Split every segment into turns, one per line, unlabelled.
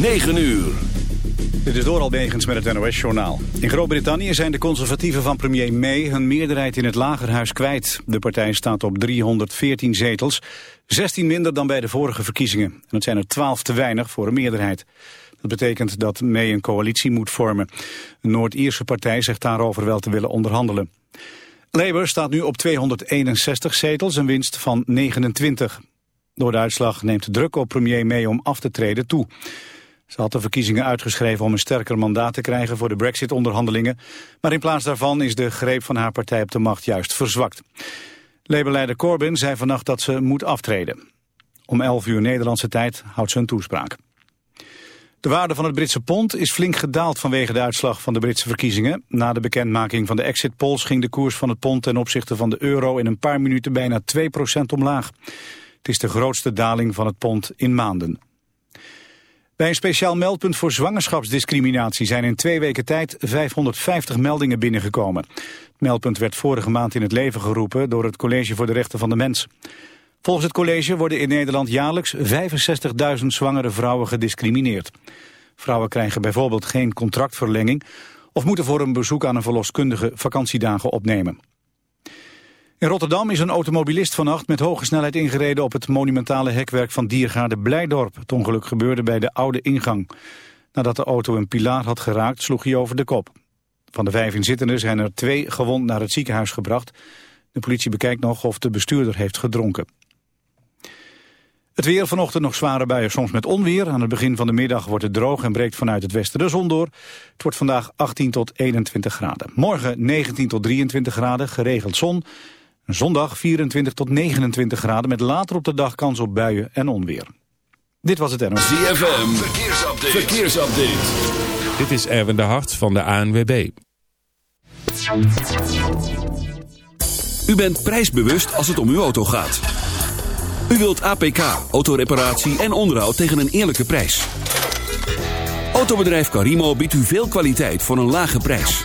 9 uur.
Dit is door Albegens met het NOS-journaal. In Groot-Brittannië zijn de conservatieven van premier May hun meerderheid in het lagerhuis kwijt. De partij staat op 314 zetels, 16 minder dan bij de vorige verkiezingen. En het zijn er 12 te weinig voor een meerderheid. Dat betekent dat May een coalitie moet vormen. Een Noord-Ierse partij zegt daarover wel te willen onderhandelen. Labour staat nu op 261 zetels, een winst van 29. Door de uitslag neemt druk op premier May om af te treden toe. Ze had de verkiezingen uitgeschreven om een sterker mandaat te krijgen voor de brexit-onderhandelingen. Maar in plaats daarvan is de greep van haar partij op de macht juist verzwakt. Labour-leider Corbyn zei vannacht dat ze moet aftreden. Om 11 uur Nederlandse tijd houdt ze een toespraak. De waarde van het Britse pond is flink gedaald vanwege de uitslag van de Britse verkiezingen. Na de bekendmaking van de exit polls ging de koers van het pond ten opzichte van de euro in een paar minuten bijna 2% omlaag. Het is de grootste daling van het pond in maanden. Bij een speciaal meldpunt voor zwangerschapsdiscriminatie zijn in twee weken tijd 550 meldingen binnengekomen. Het meldpunt werd vorige maand in het leven geroepen door het College voor de Rechten van de Mens. Volgens het college worden in Nederland jaarlijks 65.000 zwangere vrouwen gediscrimineerd. Vrouwen krijgen bijvoorbeeld geen contractverlenging of moeten voor een bezoek aan een verloskundige vakantiedagen opnemen. In Rotterdam is een automobilist vannacht met hoge snelheid ingereden op het monumentale hekwerk van Diergaarde Blijdorp. Het ongeluk gebeurde bij de oude ingang. Nadat de auto een pilaar had geraakt, sloeg hij over de kop. Van de vijf inzittenden zijn er twee gewond naar het ziekenhuis gebracht. De politie bekijkt nog of de bestuurder heeft gedronken. Het weer vanochtend nog zware buien, soms met onweer. Aan het begin van de middag wordt het droog en breekt vanuit het westen de zon door. Het wordt vandaag 18 tot 21 graden. Morgen 19 tot 23 graden, geregeld zon. Zondag 24 tot 29 graden met later op de dag kans op buien en onweer. Dit was het NOS.
ZFM, verkeersupdate. verkeersupdate.
Dit is Erwin de Hart van de ANWB.
U bent prijsbewust als het om uw auto gaat. U wilt APK, autoreparatie en onderhoud tegen een eerlijke prijs. Autobedrijf Carimo biedt u veel kwaliteit voor een lage prijs.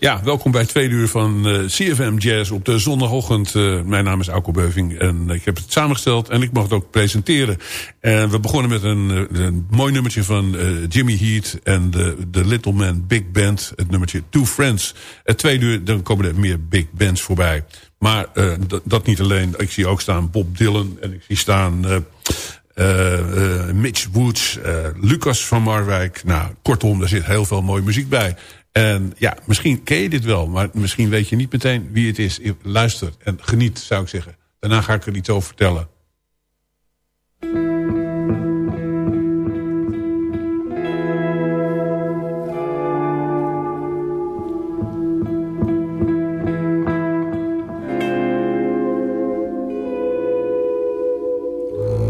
Ja, welkom bij twee uur van uh, CFM Jazz op de zondagochtend. Uh, mijn naam is Auko Beuving en ik heb het samengesteld en ik mag het ook presenteren. En we begonnen met een, een mooi nummertje van Jimmy Heat en de, Little Man Big Band. Het nummertje Two Friends. Het tweede uur, dan komen er meer big bands voorbij. Maar dat niet alleen. Ik zie ook staan Bob Dylan en ik zie staan... Mitch Woods, Lucas van Marwijk. Nou, kortom, daar zit heel veel mooie muziek bij. En ja, misschien ken je dit wel, maar misschien weet je niet meteen wie het is. Luister en geniet, zou ik zeggen. Daarna ga ik er iets over vertellen.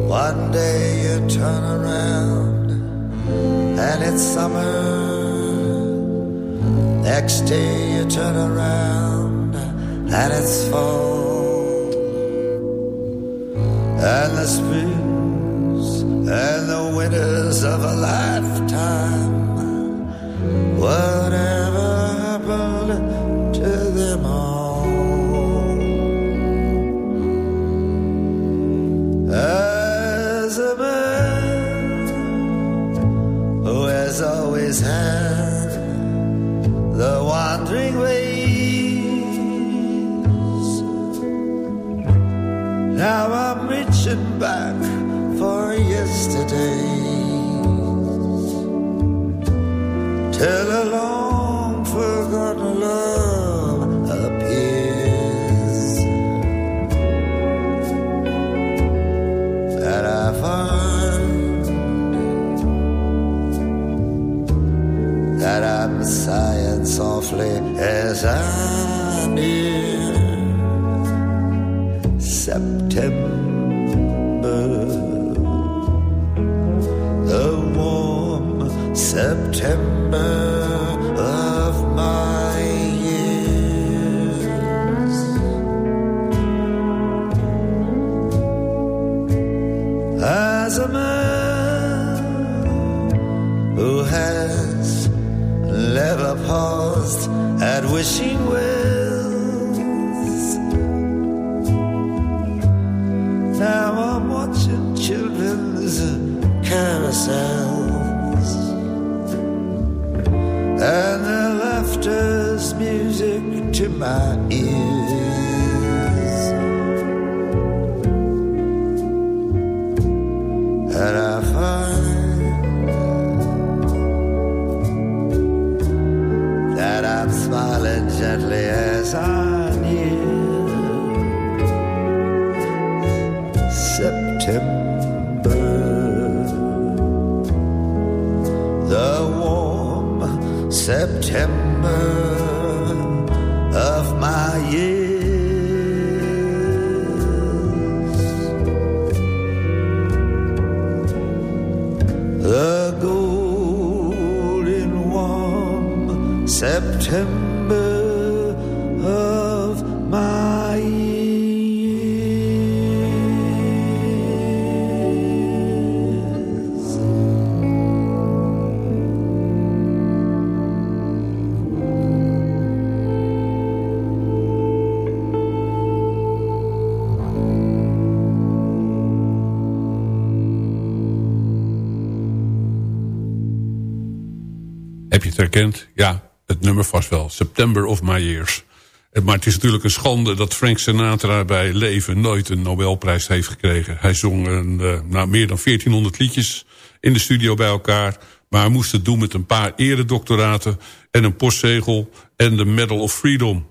One day you turn around and it's summer Next day you turn around and it's fall. And the springs and the winters of a lifetime. Whatever happened to them all? As a man who has always had the wandering ways. Now I'm reaching back for yesterday. Till a long forgotten love
Herkend? Ja, het nummer vast wel. September of My Years. Eh, Maar het is natuurlijk een schande dat Frank Sinatra bij leven nooit een Nobelprijs heeft gekregen. Hij zong een, eh, nou, meer dan 1400 liedjes in de studio bij elkaar. Maar hij moest het doen met een paar eredoctoraten en een postzegel en de Medal of Freedom.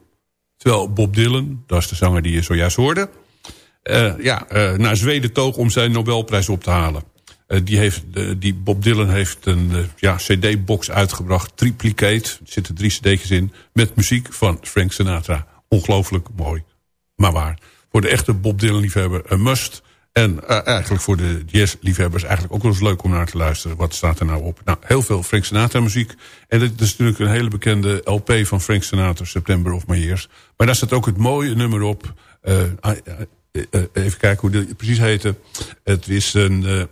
Terwijl Bob Dylan, dat is de zanger die je zojuist hoorde... eh, ja, naar Zweden toog om zijn Nobelprijs op te halen. Eh, die, heeft, eh, die Bob Dylan heeft een eh, ja, cd-box uitgebracht, Triplicate. Er zitten drie cd'tjes in, met muziek van Frank Sinatra. Ongelooflijk mooi, maar waar. Voor de echte Bob Dylan-liefhebber een must. En eigenlijk voor de jazz-liefhebbers eigenlijk ook wel eens leuk om naar te luisteren. Wat staat er nou op? Nou, heel veel Frank Sinatra-muziek. En dit is natuurlijk een hele bekende LP van Frank Sinatra, September of My Years. Maar daar staat ook het mooie nummer op. Ah, even kijken hoe dit precies heette. Het is een...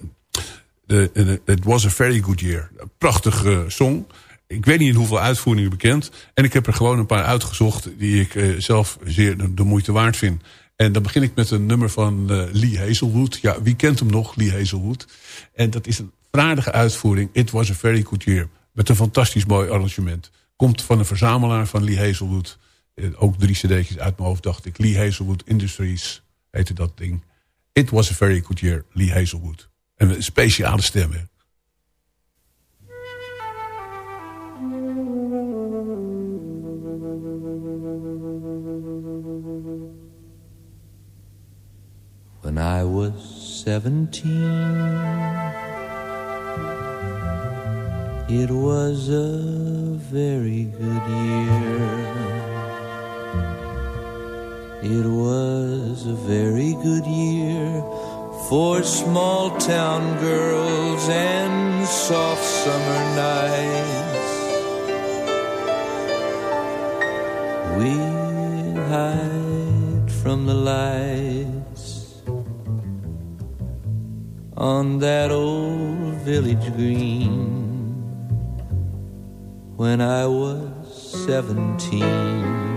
eh, It was a very good year. Prachtige song. ik weet niet in hoeveel uitvoeringen bekend. En ik heb er gewoon een paar uitgezocht die ik uh, zelf zeer de, moeite waard vind. En dan begin ik met een nummer van uh, Lee Hazelwood. Ja, wie kent hem nog, Lee Hazelwood? En dat is een vaardige uitvoering. It was a very good year. Met een fantastisch mooi arrangement. Komt van een verzamelaar van Lee Hazelwood. ook drie cd'tjes uit mijn hoofd dacht ik. Lee Hazelwood Industries heette dat ding. It was a very good year, Lee Hazelwood. En speciale stem, hè.
When I was seventeen, it was a very good year. It was a very good year for small town girls and soft summer nights. We hide from the lights on that old village green when I was seventeen.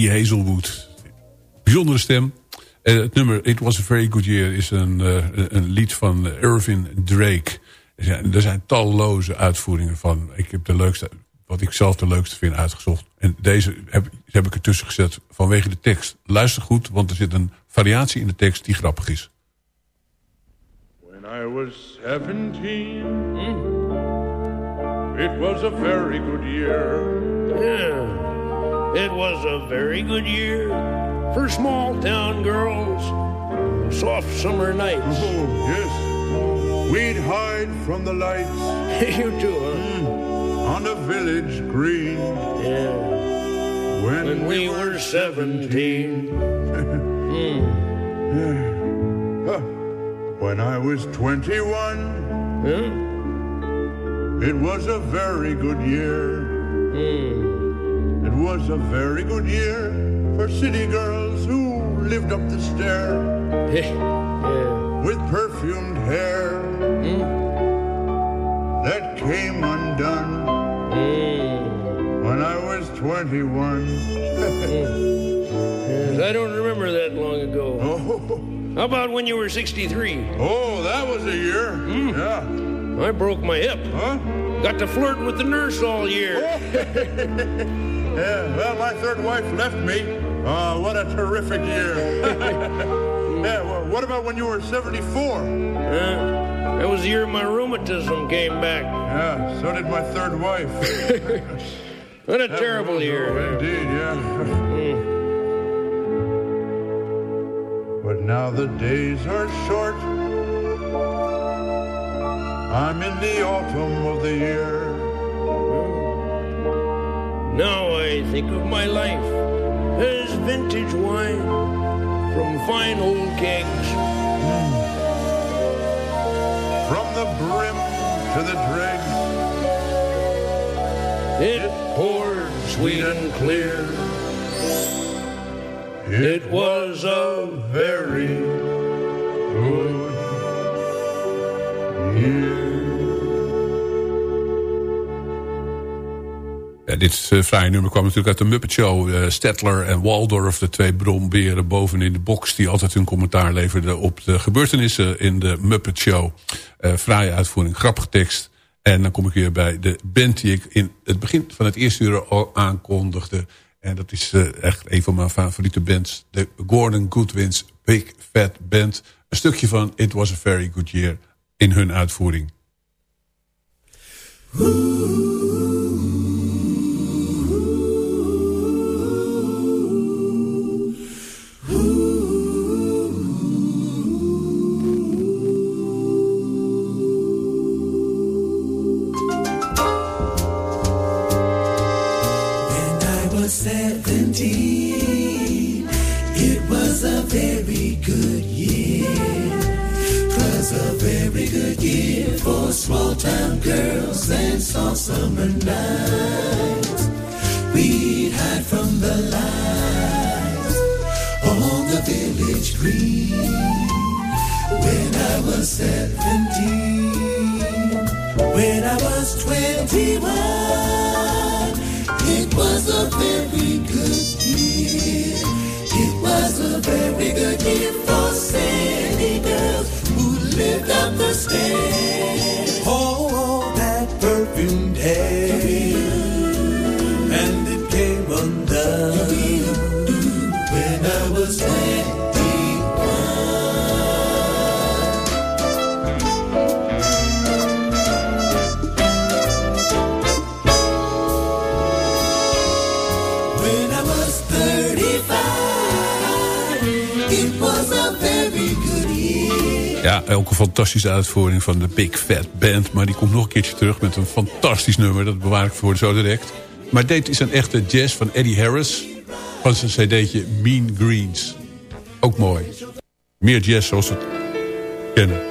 Lee Hazelwood. Bijzondere stem. En het nummer It Was A Very Good Year is een, eh, een lied van Irvin Drake. Er zijn, er zijn talloze uitvoeringen van. Ik heb de leukste, wat ik zelf de leukste vind, uitgezocht. En deze heb, heb ik ertussen gezet vanwege de tekst. Luister goed, want er zit een variatie in de tekst die grappig is.
When I was 17, it was a very good year.
Yeah, it was a very good year for small town girls. Soft summer nights.
Oh, yes. We'd hide from the lights
you too, huh?
on the village green
Yeah.
when,
When we were 17.
Huh. When I was 21,
Huh?
it was a very good year.
Hmm.
It was a very good year for city girls who lived up the stair
yeah.
with perfumed hair mm. that came undone
Hmm.
when I was 21. Mm.
Yes, I don't remember that long ago.
Oh,
How about when you were 63?
oh, that was a year. Mm. Yeah.
I broke my hip.
Huh?
Got to flirt with the nurse all year. Oh.
Yeah, well, my third wife left me. Uh, what a terrific year. yeah, well, what about when you were 74?
Yeah, that was the year my rheumatism came back.
Yeah, so did my third wife.
What a terrible year.
Indeed, yeah. but now the days are short. I'm in the autumn of the year.
Now I think of my life as vintage wine from fine old kegs.
From the brim to the dregs,
It poured sweet and clear. It was a very
good
dit uh, fraaie nummer kwam natuurlijk uit de Muppet Show. Uh, Stettler en Waldorf, de twee bromberen bovenin de box... die altijd hun commentaar leverden op de gebeurtenissen in de Muppet Show. Uh, fraaie uitvoering, grappige tekst. En dan kom ik weer bij de band die ik in het begin van het eerste uur al aankondigde. En dat is echt een van mijn favoriete bands. De Gordon Goodwin's Big Fat Band. Een stukje van It Was A Very Good Year in hun uitvoering.
Small town girls and soft summer nights. We'd hide from the lights on the village green. When I was 17, when I was 21. It was a very good year. It was a very good year for city girls who lived up the stairs.
Ja, een fantastische uitvoering van de Big Fat Band. Maar die komt nog een keertje terug met een fantastisch nummer. Dat bewaar ik voor zo direct. Maar dit is een echte jazz van Eddie Harris. Van zijn cd'tje Mean Greens. Ook mooi. Meer jazz zoals we het kennen.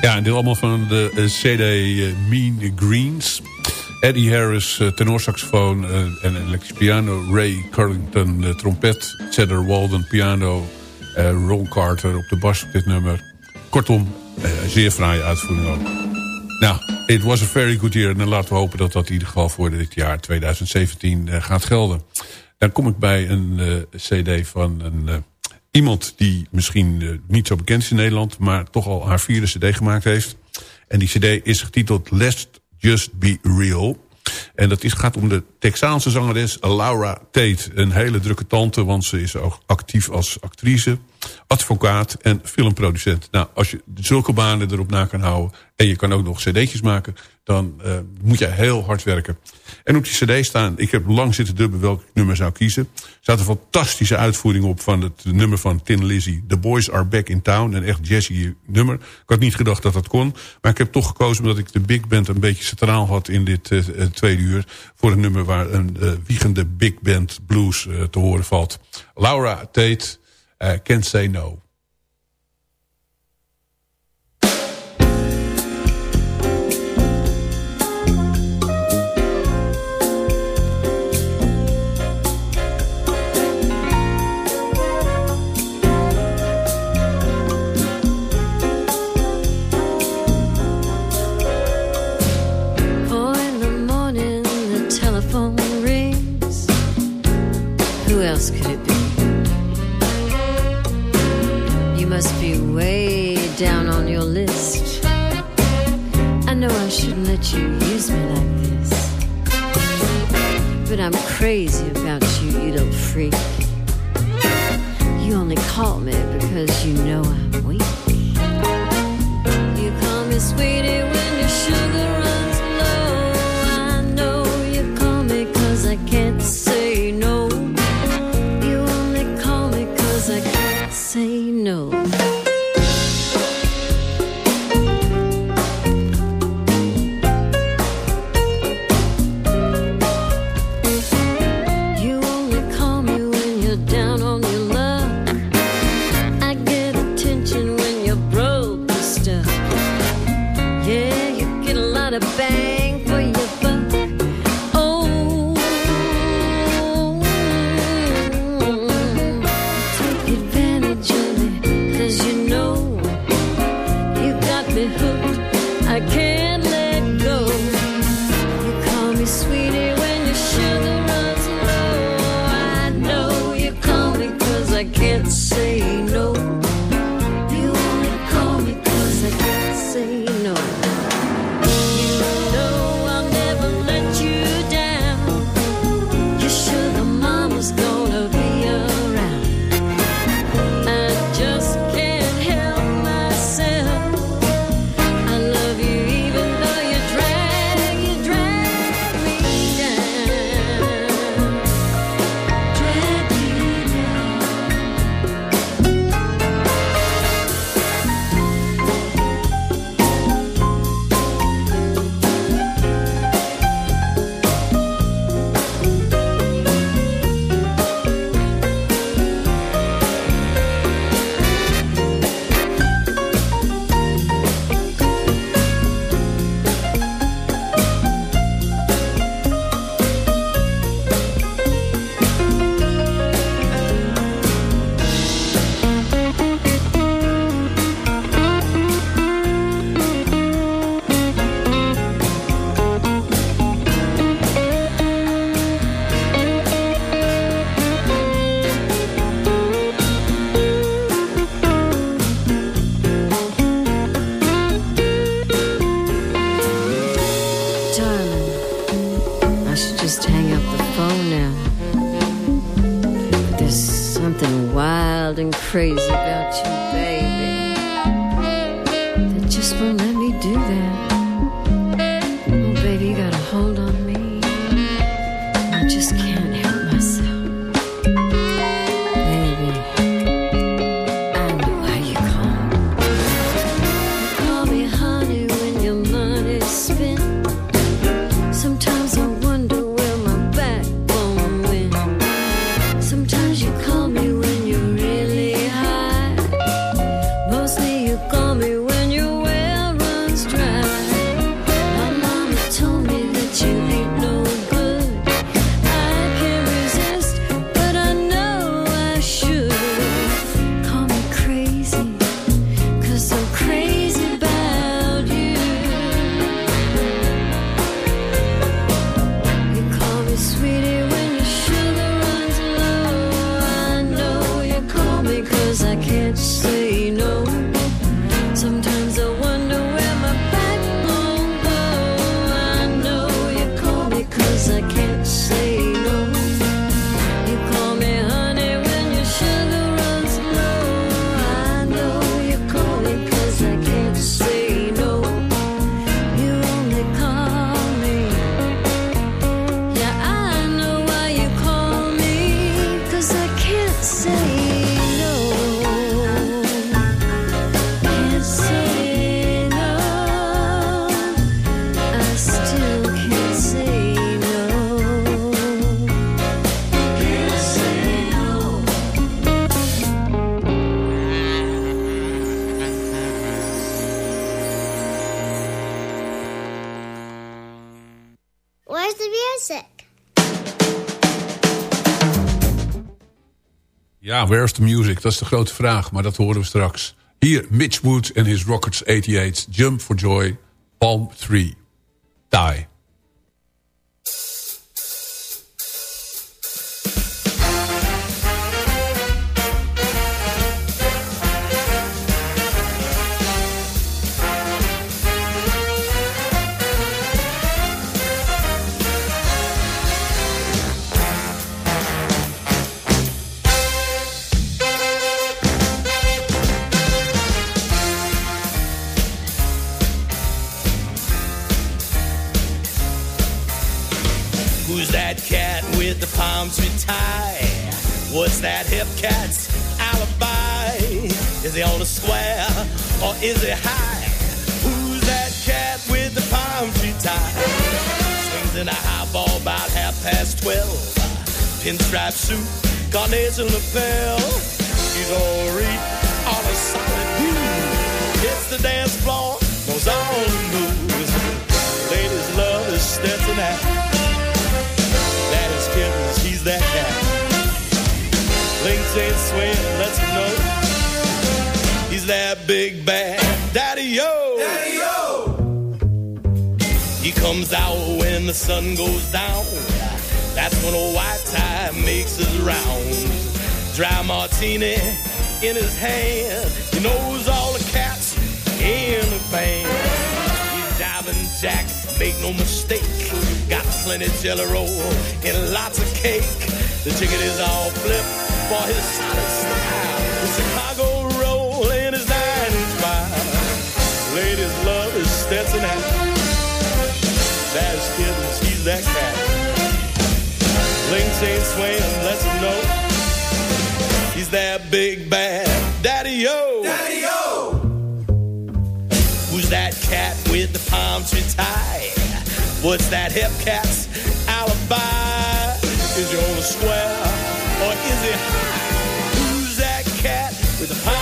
Ja, en dit allemaal van de uh, CD uh, Mean Greens. Eddie Harris, uh, tenorsaxofoon en elektrisch piano. Ray Carlington, trompet. Cedar Walden, piano. Ron Carter op de bas op dit nummer. Kortom, zeer fraaie uitvoering ook. Nou, it was a very good year. En laten we hopen dat dat in ieder geval voor dit jaar 2017 gaat gelden. Dan kom ik bij een cd van een iemand die misschien uh, niet zo bekend is in Nederland... maar toch al haar vierde cd gemaakt heeft. En die cd is getiteld Let's Just Be Real. En dat is, gaat om de Texaanse zangeres Laura Tate. Een hele drukke tante, want ze is ook actief als actrice, advocaat en filmproducent. Nou, als je zulke banen erop na kan houden... en je kan ook nog cd'tjes maken, dan uh, moet je heel hard werken. En op die cd staan, ik heb lang zitten dubben welk nummer zou kiezen. Er staat een fantastische uitvoering op van het nummer van Tin Lizzy. The Boys Are Back in Town. Een echt jazzy nummer. Ik had niet gedacht dat dat kon. Maar ik heb toch gekozen omdat ik de big band een beetje centraal had in dit uh, tweede uur. Voor een nummer waar een wiegende big band blues te horen valt. Laura Tate, Can't Say No.
Else could it be? You must be way down on your list. I know I shouldn't let you use me like this. But I'm crazy about you, you little freak. You only call me because you know I'm weak. You call me sweetie
Dat is de grote vraag, maar dat horen we straks. Hier, Mitch Wood en his Rockets 88, Jump for Joy, Palm 3, Die.
Tie? What's that hip cat's alibi? Is he on the square or is he high? Who's that cat with the palm tree tie? Swings in a high ball about half past twelve. Pinstripe suit, carnation lapel. He's gonna reach on a solid groove. Hits the dance floor, goes on and moves. Ladies love his Stetson hat. Ain't swaying, lets know. He's that big bad daddy yo. Daddy yo. He comes out when the sun goes down. That's when a white tie makes his rounds. Dry martini in his hand. He knows all the cats in the band. He's diving Jack, make no mistake. Got plenty jelly roll and lots of cake. The ticket is all flip for his solid style. The Chicago roll in his nine inch mile. Ladies love his Stetson hat. That's kittens, he's that cat. Links ain't swaying, lets him know. He's that big bad daddy yo. Daddy yo. Who's that cat with the palm tree tie? What's that hip cat's alibi? Is he on the square or is he high? Who's that a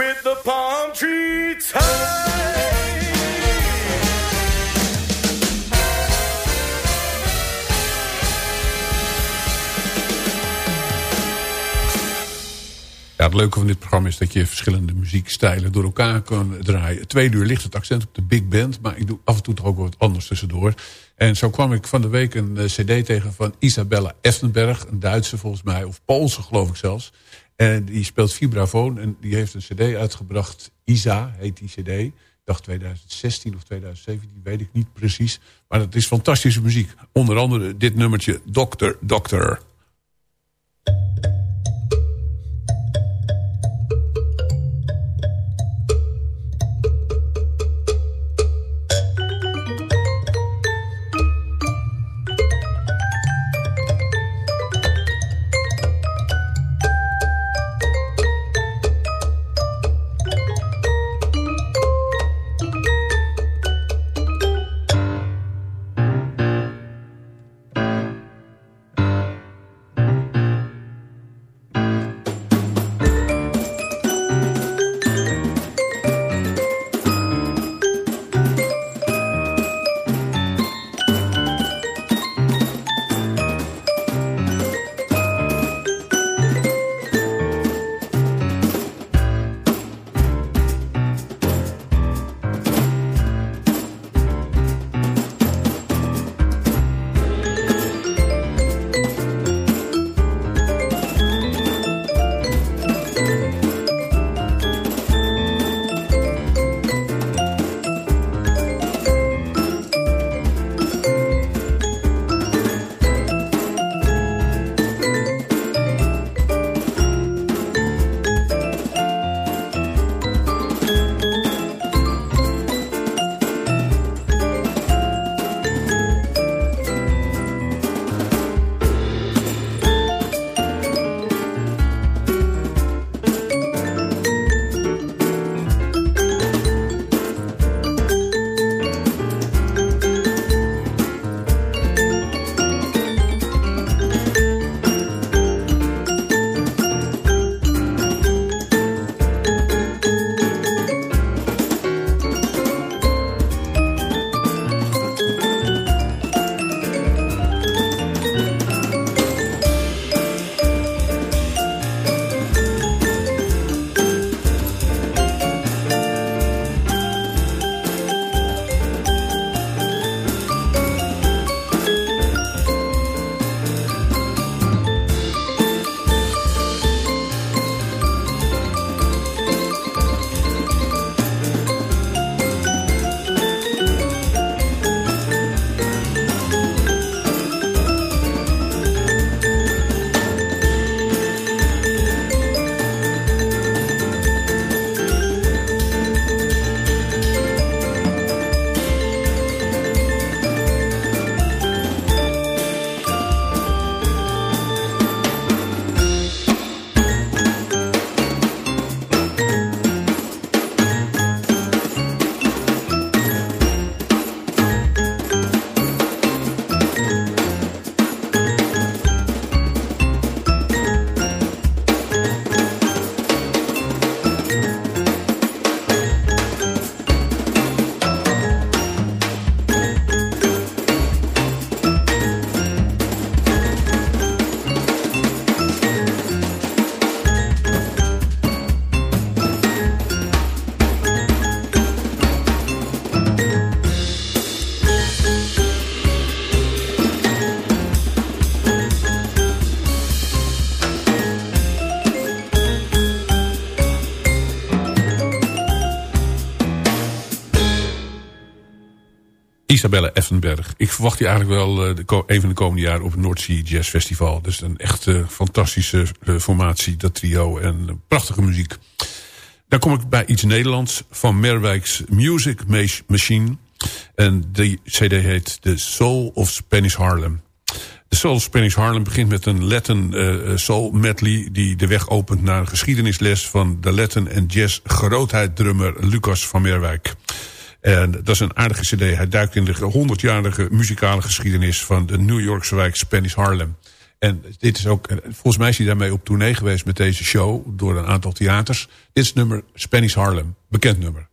with the palm tree tie.
Ja, het leuke van dit programma is dat je verschillende muziekstijlen door elkaar kan draaien. Twee uur ligt het accent op de big band, maar ik doe af en toe toch ook wat anders tussendoor. En zo kwam ik van de week een eh, cd tegen van Isabella Effenberg, een Duitse volgens mij, of Poolse geloof ik zelfs. En die speelt vibrafoon en die heeft een cd uitgebracht, Isa heet die cd. Ik dacht 2016 of 2017, weet ik niet precies. Maar dat is fantastische muziek. Onder andere dit nummertje, Doctor, Doctor.
Isabelle Effenberg. Ik verwacht die eigenlijk wel uh, de een van de komende jaren op het North Sea Jazz Festival. Dus een echt uh, fantastische uh, formatie, dat trio. En prachtige muziek. Dan kom ik bij iets Nederlands van Merwijks Music Machine. En die cd heet The Soul of Spanish Harlem. De Soul of Spanish Harlem begint met een Latin uh, soul medley... die de weg opent naar een geschiedenisles van de Latin en jazz grootheid drummer Lucas van Merwijk. En dat is een aardige cd. Hij duikt in de 100-jarige muzikale geschiedenis van de New Yorkse wijk Spanish Harlem. En dit is ook, volgens mij is hij daarmee op tournee geweest met deze show door een aantal theaters. Dit is nummer Spanish Harlem, bekend nummer.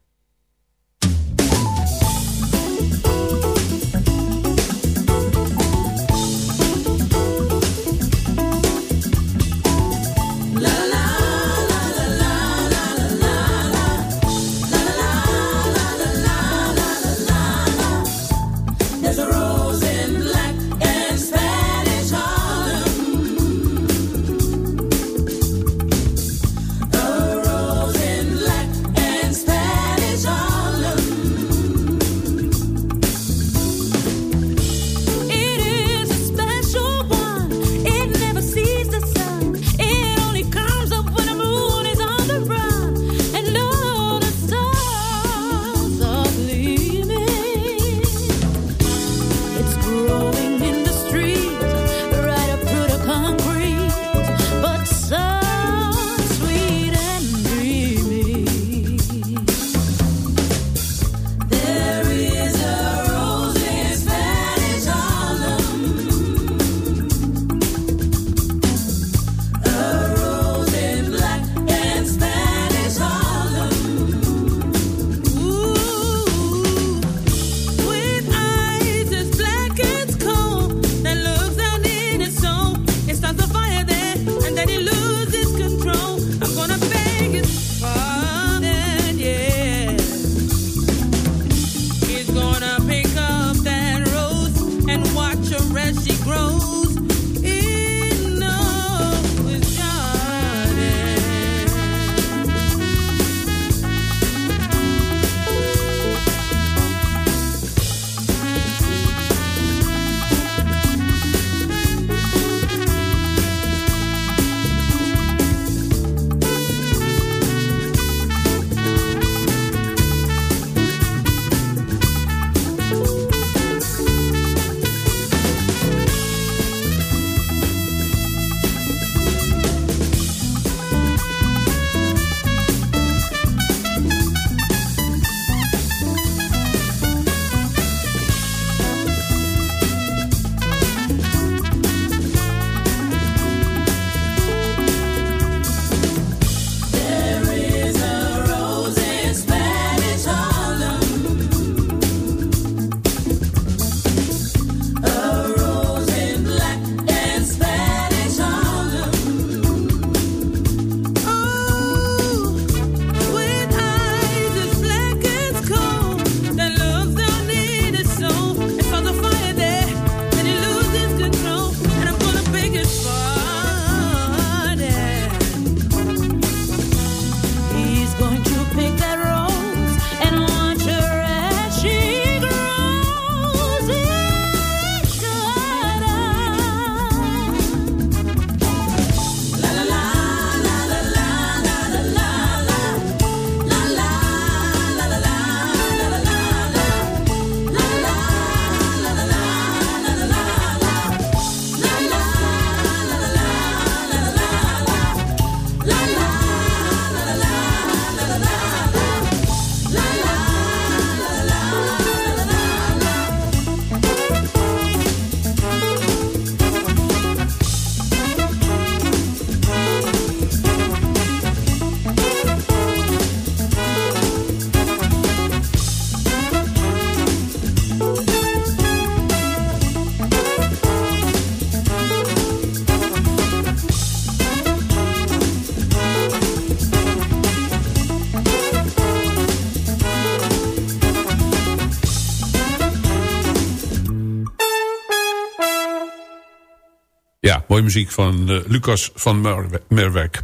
Ja, mooie muziek van uh, Lucas van Mer Merwijk.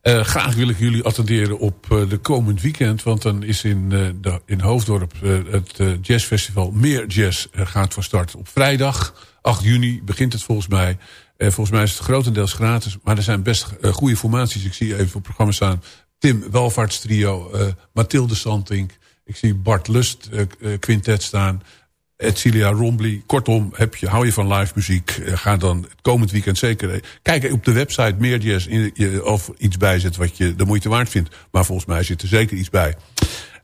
Eh, graag wil ik jullie attenderen op eh, de komend weekend. Want dan is in, eh, in Hoofddorp eh, het eh, jazzfestival Meer Jazz eh, gaat van start. Op vrijdag, 8 juni, begint het volgens mij. Eh, volgens mij is het grotendeels gratis. Maar er zijn best eh, goede formaties. Ik zie even op het programma staan. Tim Welvaarts trio, eh, Mathilde Santink. Ik zie Bart Lust eh, eh, quintet staan. Edcilia Rombly. Kortom, heb je, hou je van live muziek. eh, ga dan komend weekend zeker... eh, Kijk op de website meer jazz in, of iets bijzet wat je de moeite waard vindt. Maar volgens mij zit er zeker iets bij.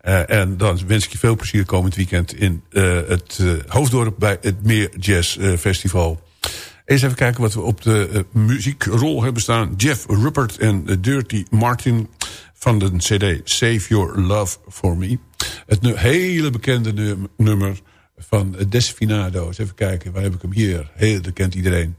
Eh, en dan wens ik je veel plezier komend weekend in het eh, Hoofddorp bij het Meer Jazz Festival. Eens even kijken wat we op de muziekrol hebben staan. Jeff Ruppert en Dirty Martin van de cd Save Your Love For Me. Het hele bekende num- nummer van Desfinado. Eens even kijken, waar heb ik hem hier? Heel, dat kent iedereen.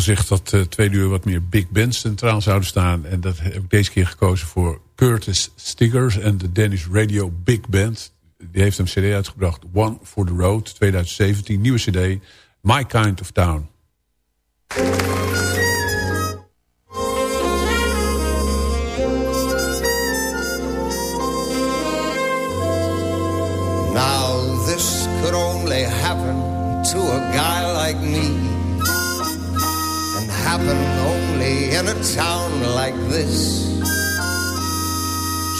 Gezegd dat uh, twee uur wat meer big bands centraal zouden staan. En dat heb ik deze keer gekozen voor Curtis Stiggers en de Danish Radio Big Band. Die heeft een cd uitgebracht, One for the Road, 2017. Nieuwe cd, My Kind of Town.
Happen only in a town like this.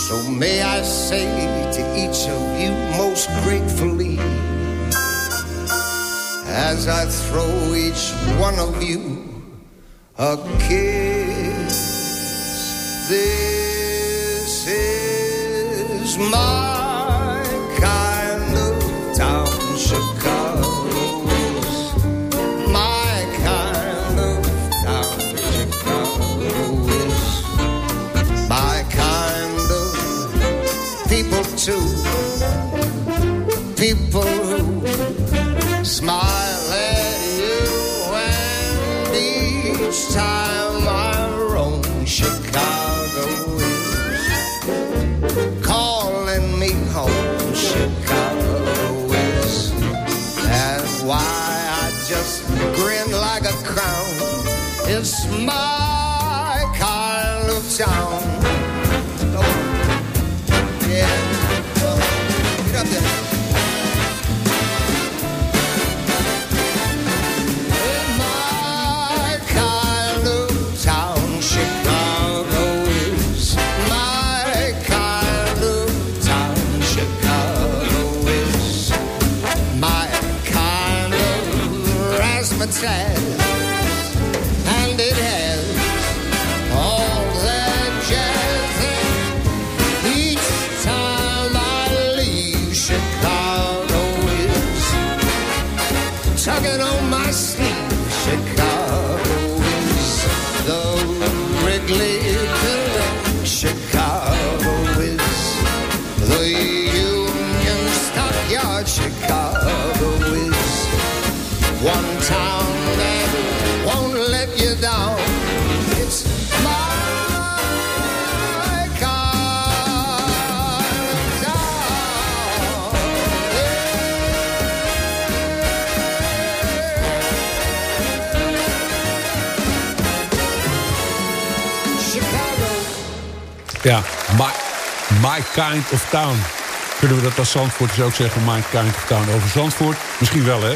So may I say to each of you most gratefully As I throw each one of you a kiss This is my time kind of town.
Kunnen we dat als Zandvoort ook zeggen? My kind of town over Zandvoort? Misschien wel, hè?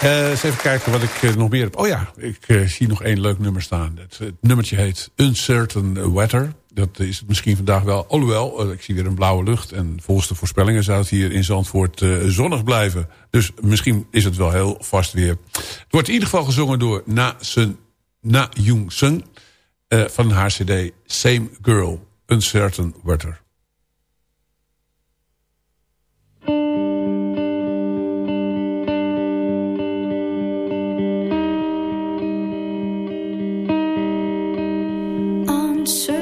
Eh, eens even kijken wat ik eh, nog meer heb. Oh ja, ik eh, zie nog één leuk nummer staan. Het, het nummertje heet Uncertain Weather. Dat is het misschien vandaag wel. Alhoewel, ik zie weer een blauwe lucht. En volgens de voorspellingen zou het hier in Zandvoort zonnig blijven. Dus misschien is het wel heel vast weer. Het wordt in ieder geval gezongen door Na, Sun, Na Jung Sung. van haar cd Same Girl, Uncertain Weather.
Uncertain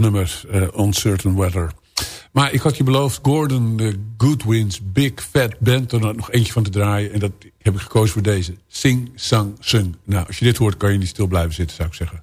nummer, eh, Uncertain Weather. Maar ik had je beloofd, Gordon Goodwin's Big Fat Band... er nog eentje van te draaien. En dat heb ik gekozen voor deze. Sing, sang, sung. Nou, als je dit hoort, kan je niet stil blijven zitten, zou ik zeggen.